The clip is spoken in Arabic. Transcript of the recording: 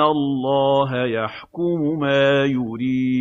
الله يحكم ما يريد